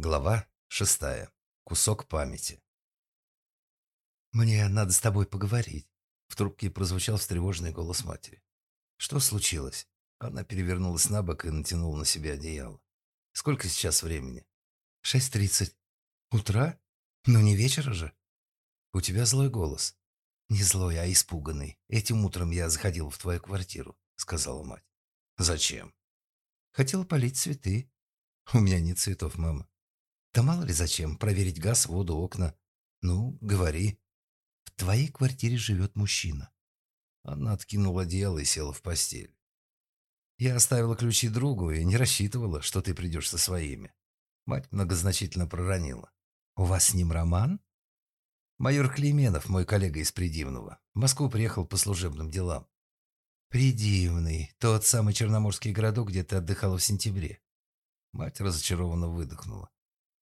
Глава шестая. Кусок памяти. «Мне надо с тобой поговорить», — в трубке прозвучал встревоженный голос матери. «Что случилось?» Она перевернулась на бок и натянула на себя одеяло. «Сколько сейчас времени?» «Шесть тридцать». «Утра? Ну не вечера же?» «У тебя злой голос». «Не злой, а испуганный. Этим утром я заходила в твою квартиру», — сказала мать. «Зачем?» «Хотела полить цветы». «У меня нет цветов, мама». Да мало ли зачем, проверить газ, воду, окна. Ну, говори. В твоей квартире живет мужчина. Она откинула одеяло и села в постель. Я оставила ключи другу и не рассчитывала, что ты придешь со своими. Мать многозначительно проронила. У вас с ним роман? Майор Клейменов, мой коллега из Придивного, в Москву приехал по служебным делам. Придивный, тот самый черноморский городок, где ты отдыхала в сентябре. Мать разочарованно выдохнула.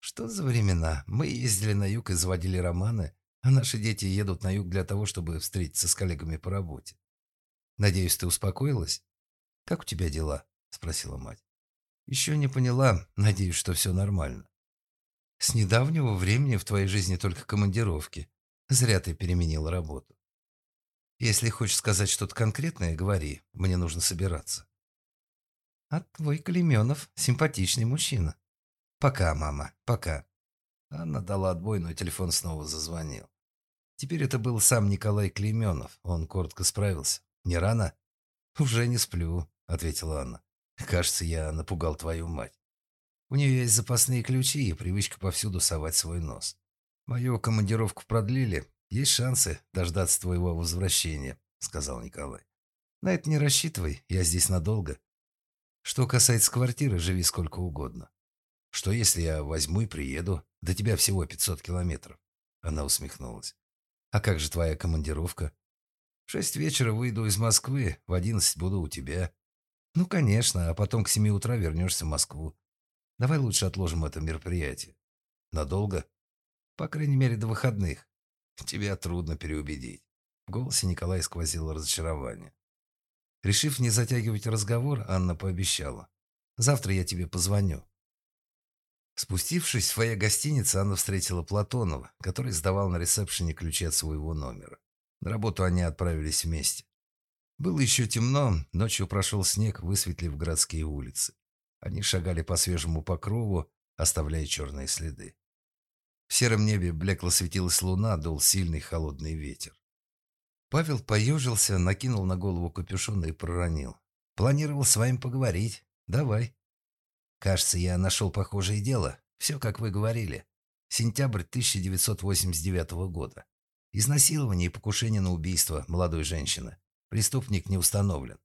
Что за времена? Мы ездили на юг и заводили романы, а наши дети едут на юг для того, чтобы встретиться с коллегами по работе. Надеюсь, ты успокоилась? Как у тебя дела? Спросила мать. Еще не поняла. Надеюсь, что все нормально. С недавнего времени в твоей жизни только командировки. Зря ты переменила работу. Если хочешь сказать что-то конкретное, говори. Мне нужно собираться. А твой Клеменов симпатичный мужчина. «Пока, мама, пока». Анна дала отбой, но телефон снова зазвонил. Теперь это был сам Николай Клейменов. Он коротко справился. «Не рано?» «Уже не сплю», — ответила Анна. «Кажется, я напугал твою мать. У нее есть запасные ключи и привычка повсюду совать свой нос. Мою командировку продлили. Есть шансы дождаться твоего возвращения», — сказал Николай. «На это не рассчитывай, я здесь надолго. Что касается квартиры, живи сколько угодно. Что если я возьму и приеду? До тебя всего 500 километров. Она усмехнулась. А как же твоя командировка? В шесть вечера выйду из Москвы, в одиннадцать буду у тебя. Ну, конечно, а потом к семи утра вернешься в Москву. Давай лучше отложим это мероприятие. Надолго? По крайней мере, до выходных. Тебя трудно переубедить. В голосе Николая сквозило разочарование. Решив не затягивать разговор, Анна пообещала. «Завтра я тебе позвоню. Спустившись в своей гостинице, она встретила Платонова, который сдавал на ресепшене ключи от своего номера. На работу они отправились вместе. Было еще темно, ночью прошел снег, высветлив городские улицы. Они шагали по свежему покрову, оставляя черные следы. В сером небе блекло светилась луна, дул сильный холодный ветер. Павел поежился, накинул на голову капюшон и проронил. «Планировал с вами поговорить. Давай». Кажется, я нашел похожее дело. Все, как вы говорили. Сентябрь 1989 года. Изнасилование и покушение на убийство молодой женщины. Преступник не установлен.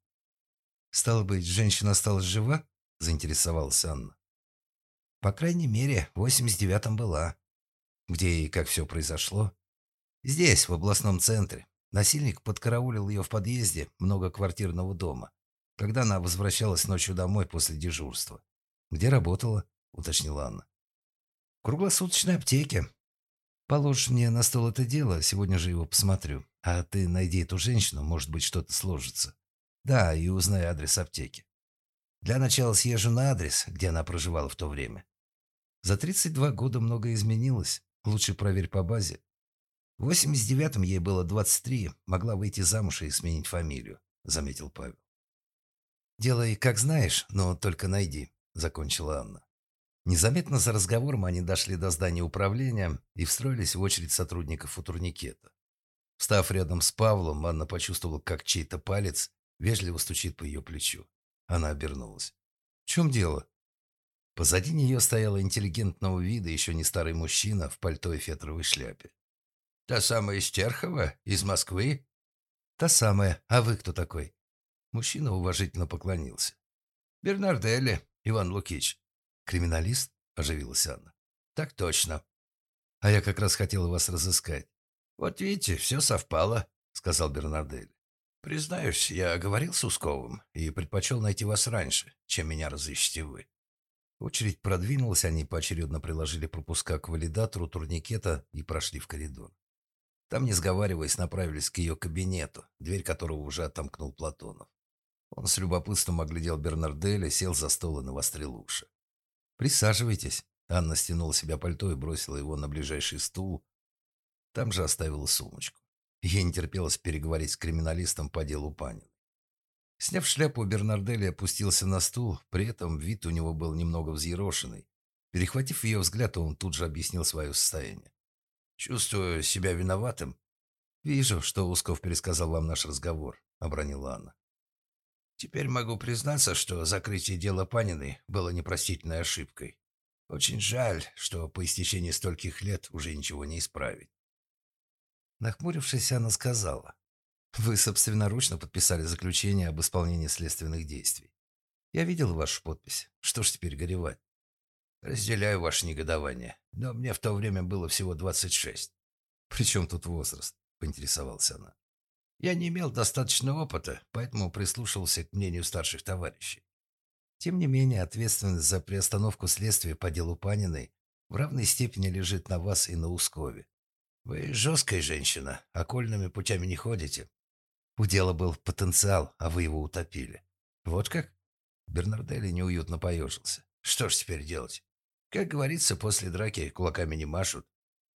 «Стало быть, женщина осталась жива?» – заинтересовалась Анна. «По крайней мере, в 89-м была. Где и как все произошло?» «Здесь, в областном центре. Насильник подкараулил ее в подъезде многоквартирного дома, когда она возвращалась ночью домой после дежурства. «Где работала?» — уточнила Анна. «В круглосуточной аптеке. Положишь мне на стол это дело, сегодня же его посмотрю. А ты найди эту женщину, может быть, что-то сложится. Да, и узнай адрес аптеки. Для начала съезжу на адрес, где она проживала в то время. За 32 года многое изменилось. Лучше проверь по базе. В 89-м ей было 23, могла выйти замуж и сменить фамилию», — заметил Павел. «Делай, как знаешь, но только найди. — закончила Анна. Незаметно за разговором они дошли до здания управления и встроились в очередь сотрудников у турникета. Встав рядом с Павлом, Анна почувствовала, как чей-то палец вежливо стучит по ее плечу. Она обернулась. «В чем дело?» Позади нее стоял интеллигентного вида еще не старый мужчина в пальто и фетровой шляпе. «Та самая из Терхова? Из Москвы?» «Та самая. А вы кто такой?» Мужчина уважительно поклонился. «Бернарделли. Иван Лукич. Криминалист? Оживилась Анна. Так точно. А я как раз хотел вас разыскать. Вот видите, все совпало, сказал Бернардель. Признаюсь, я говорил с Усковым и предпочел найти вас раньше, чем меня разыщете вы. Очередь продвинулась, они поочередно приложили пропуска к валидатору турникета и прошли в коридор. Там, не сговариваясь, направились к ее кабинету, дверь которого уже отомкнул Платонов. Он с любопытством оглядел Бернарделя, сел за стол и навострил уши. «Присаживайтесь», — Анна стянула себя пальто и бросила его на ближайший стул. Там же оставила сумочку. Ей не терпелось переговорить с криминалистом по делу Панин. Сняв шляпу, Бернарделли опустился на стул, при этом вид у него был немного взъерошенный. Перехватив ее взгляд, он тут же объяснил свое состояние. «Чувствую себя виноватым». «Вижу, что Усков пересказал вам наш разговор», — обронила Анна. «Теперь могу признаться, что закрытие дела Паниной было непростительной ошибкой. Очень жаль, что по истечении стольких лет уже ничего не исправить». Нахмурившись, она сказала. «Вы собственноручно подписали заключение об исполнении следственных действий. Я видел вашу подпись. Что ж теперь горевать?» «Разделяю ваше негодование, но мне в то время было всего 26». «При чем тут возраст?» – поинтересовалась она. «Я не имел достаточного опыта, поэтому прислушивался к мнению старших товарищей. Тем не менее, ответственность за приостановку следствия по делу Паниной в равной степени лежит на вас и на Ускове. Вы жесткая женщина, окольными путями не ходите. У дела был потенциал, а вы его утопили. Вот как? Бернарделли неуютно поежился. Что ж теперь делать? Как говорится, после драки кулаками не машут.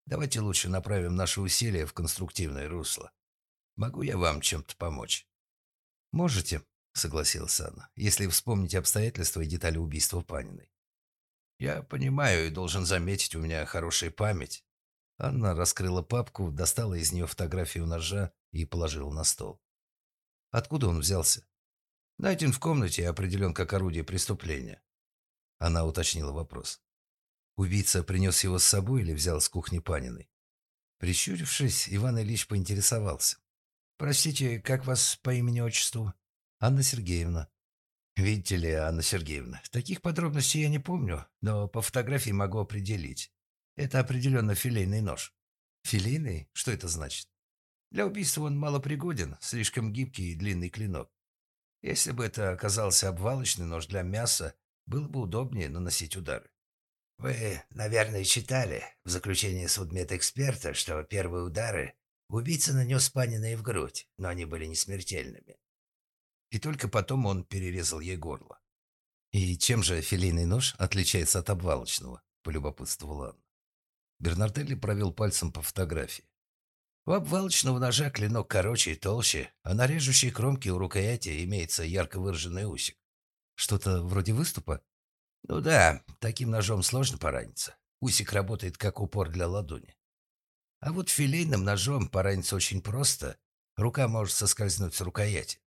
Давайте лучше направим наши усилия в конструктивное русло. Могу я вам чем-то помочь? Можете, согласилась она, если вспомните обстоятельства и детали убийства Паниной. Я понимаю и должен заметить, у меня хорошая память. Анна раскрыла папку, достала из нее фотографию ножа и положила на стол. Откуда он взялся? Найден в комнате и определен как орудие преступления. Она уточнила вопрос. Убийца принес его с собой или взял с кухни Паниной? Прищурившись, Иван Ильич поинтересовался. «Простите, как вас по имени-отчеству?» «Анна Сергеевна». «Видите ли, Анна Сергеевна, таких подробностей я не помню, но по фотографии могу определить. Это определенно филейный нож». «Филейный? Что это значит?» «Для убийства он малопригоден, слишком гибкий и длинный клинок. Если бы это оказался обвалочный нож для мяса, было бы удобнее наносить удары. Вы, наверное, читали в заключении судмедэксперта, что первые удары убийца нанес Паниной в грудь, но они были не смертельными. И только потом он перерезал ей горло. «И чем же филейный нож отличается от обвалочного?» – полюбопытствовал Анна. Бернарделли провел пальцем по фотографии. У обвалочного ножа клинок короче и толще, а на режущей кромке у рукояти имеется ярко выраженный усик. Что-то вроде выступа? Ну да, таким ножом сложно пораниться. Усик работает как упор для ладони. А вот филейным ножом пораниться очень просто. Рука может соскользнуть с рукояти.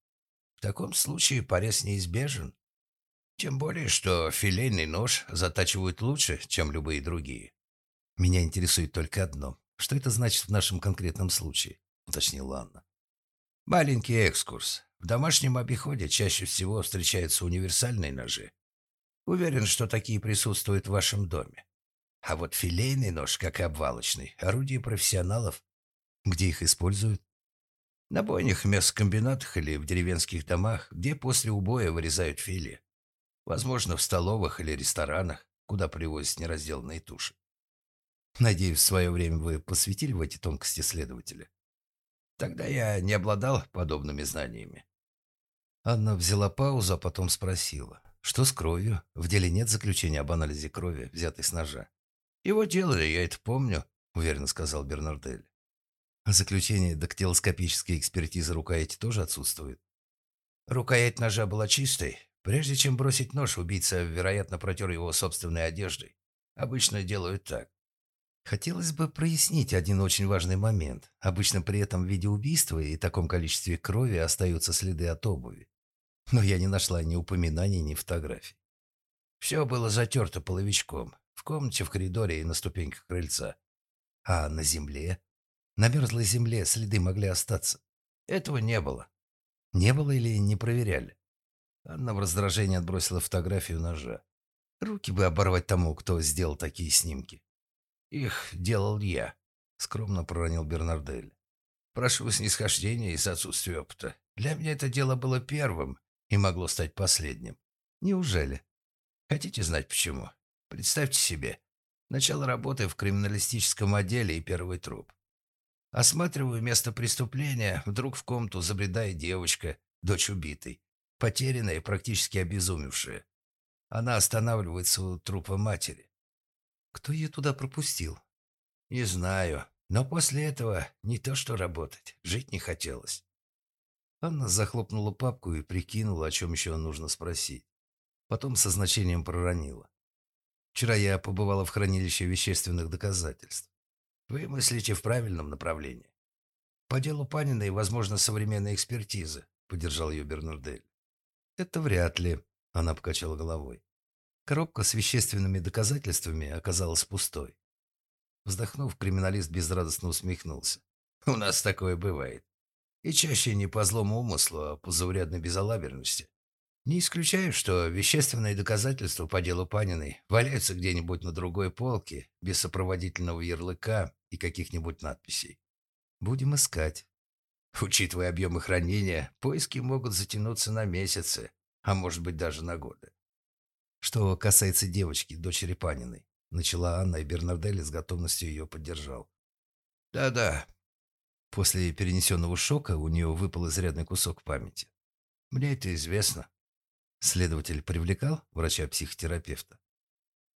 В таком случае порез неизбежен. Тем более, что филейный нож затачивают лучше, чем любые другие. Меня интересует только одно. Что это значит в нашем конкретном случае? Уточнила Анна. Маленький экскурс. В домашнем обиходе чаще всего встречаются универсальные ножи, Уверен, что такие присутствуют в вашем доме. А вот филейный нож, как и обвалочный, орудие профессионалов. Где их используют? На бойнях, мясокомбинатах или в деревенских домах, где после убоя вырезают филе. Возможно, в столовых или ресторанах, куда привозят неразделанные туши. Надеюсь, в свое время вы посвятили в эти тонкости следователя. Тогда я не обладал подобными знаниями. Анна взяла паузу, а потом спросила. Что с кровью? В деле нет заключения об анализе крови, взятой с ножа. Его делали, я это помню, уверенно сказал Бернардель. А заключение дактилоскопической экспертизы рукояти тоже отсутствует. Рукоять ножа была чистой. Прежде чем бросить нож, убийца, вероятно, протер его собственной одеждой. Обычно делают так. Хотелось бы прояснить один очень важный момент. Обычно при этом виде убийства и таком количестве крови остаются следы от обуви но я не нашла ни упоминаний, ни фотографий. Все было затерто половичком, в комнате, в коридоре и на ступеньках крыльца. А на земле? На мерзлой земле следы могли остаться. Этого не было. Не было или не проверяли? Анна в раздражении отбросила фотографию ножа. Руки бы оборвать тому, кто сделал такие снимки. Их делал я, скромно проронил Бернардель. Прошу снисхождения из отсутствия опыта. Для меня это дело было первым, и могло стать последним. Неужели? Хотите знать почему? Представьте себе. Начало работы в криминалистическом отделе и первый труп. Осматриваю место преступления, вдруг в комнату забредает девочка, дочь убитой, потерянная и практически обезумевшая. Она останавливается у трупа матери. Кто ее туда пропустил? Не знаю, но после этого не то что работать, жить не хотелось. Анна захлопнула папку и прикинула, о чем еще нужно спросить. Потом со значением проронила. Вчера я побывала в хранилище вещественных доказательств. Вы мыслите в правильном направлении. По делу Паниной, возможно, современная экспертиза, поддержал ее Бернардель. Это вряд ли, она покачала головой. Коробка с вещественными доказательствами оказалась пустой. Вздохнув, криминалист безрадостно усмехнулся. «У нас такое бывает. И чаще не по злому умыслу, а по заурядной безалаберности. Не исключаю, что вещественные доказательства по делу Паниной валяются где-нибудь на другой полке, без сопроводительного ярлыка и каких-нибудь надписей. Будем искать. Учитывая объемы хранения, поиски могут затянуться на месяцы, а может быть даже на годы. Что касается девочки, дочери Паниной, начала Анна, и Бернарделли с готовностью ее поддержал. Да-да. После перенесенного шока у нее выпал изрядный кусок памяти. Мне это известно. Следователь привлекал врача-психотерапевта?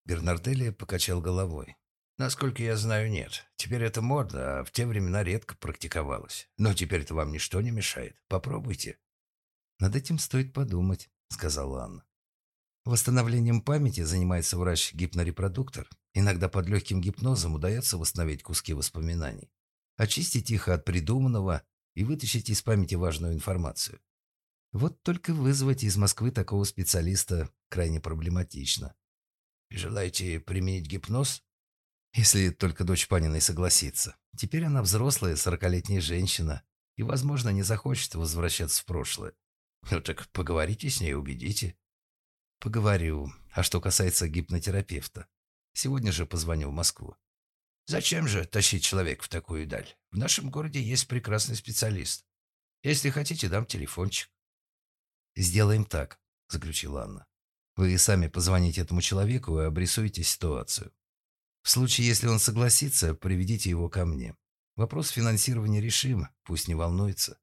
Бернарделли покачал головой. Насколько я знаю, нет. Теперь это модно, а в те времена редко практиковалось. Но теперь это вам ничто не мешает. Попробуйте. Над этим стоит подумать, сказала Анна. Восстановлением памяти занимается врач-гипнорепродуктор. Иногда под легким гипнозом удается восстановить куски воспоминаний, очистить их от придуманного и вытащить из памяти важную информацию. Вот только вызвать из Москвы такого специалиста крайне проблематично. Желаете применить гипноз? Если только дочь Паниной согласится. Теперь она взрослая, сорокалетняя женщина и, возможно, не захочет возвращаться в прошлое. Ну так поговорите с ней, убедите. Поговорю. А что касается гипнотерапевта, сегодня же позвоню в Москву. Зачем же тащить человека в такую даль? В нашем городе есть прекрасный специалист. Если хотите, дам телефончик. «Сделаем так», — заключила Анна. «Вы сами позвоните этому человеку и обрисуйте ситуацию. В случае, если он согласится, приведите его ко мне. Вопрос финансирования решим, пусть не волнуется».